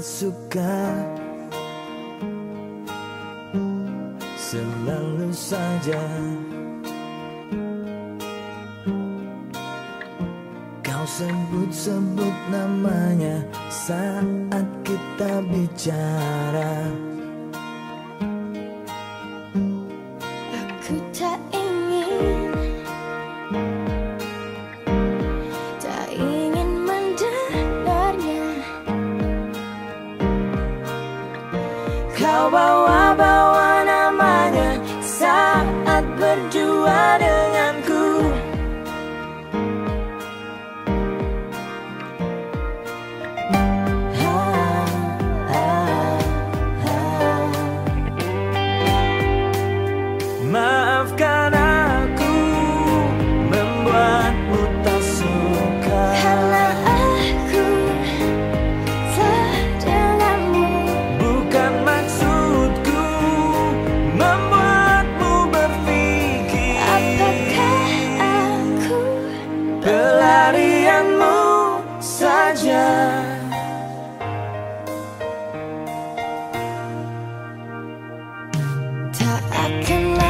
suka. Selalu saja. Kau sebut-sebut namanya Saat kita bicara Kau bawa-bawa namanya Saat berdua denganku. Maafkan I can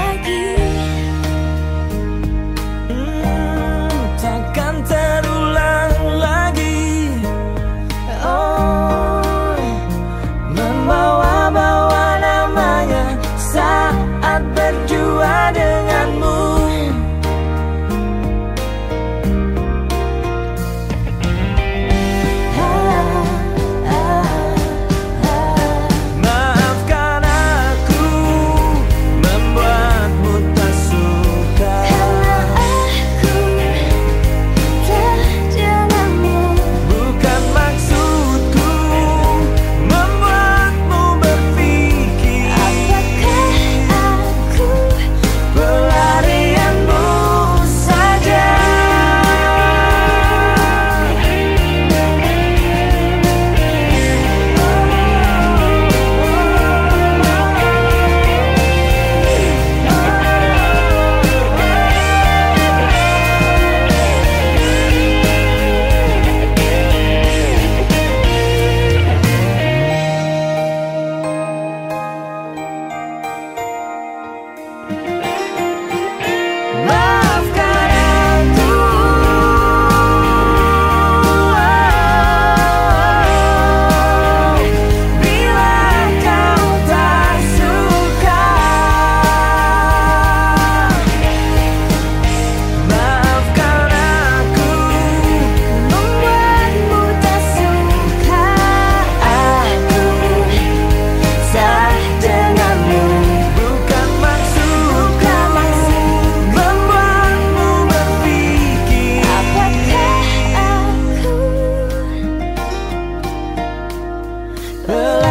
Well,